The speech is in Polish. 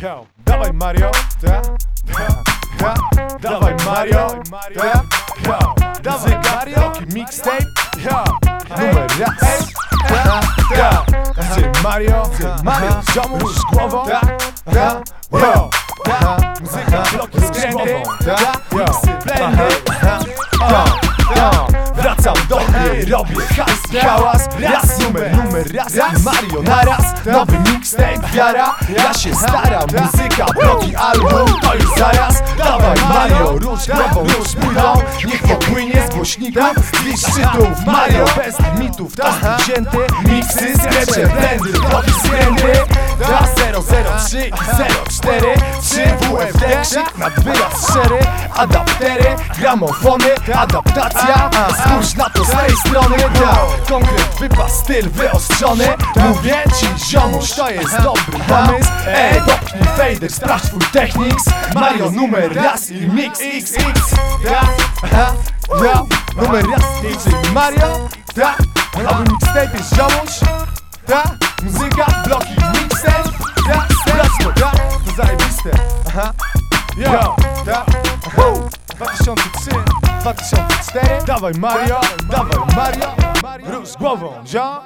Yo, dawaj Mario, ta, ta, ta, dawaj Mario, ta, yo, dawaj Mario, mixtape, yo, numer raz, ta, ta, gdzie Mario, gdzie Mario, ziomuś z głową, ta, ta, yo, muzyka, bloki, skręty, ta, miksy, blendy, ta, ta, wracam do gry, robię hajs, hałas, raz numer, numer raz, i Mario naraz, nowy mixtape, wiara, ja się staram, muzyka, bloki, album, to już zaraz, dawaj Mario, rusz głową, rusz pójdą, niech popłynie z głośników, z szczytów, Mario, bez limitów, to wzięty, miksy, skrecze, blendy, bloki, skręty, da 003 i 04, 3 WFD, krzyk nad wyraz szery, adaptery, gramofony, adaptacja, spójrz na to z tej strony, da, konkret, wypas, styl wyostrzony, mówię ci ziomuś, to jest dobry pomysł, ej, dopnij fader, sprawdź twój techniks, Mario numer raz i mix XX, aha, ja, numer raz, czyli Mario, da, aby mixtape jest ziomuś, da, muzyka, bloki, mixtape, da, sprawdź to, da, to zajebiste, aha, yo, woo, 2003, 2004, dawaj Mario, dawaj Mario, rusz głową, zio,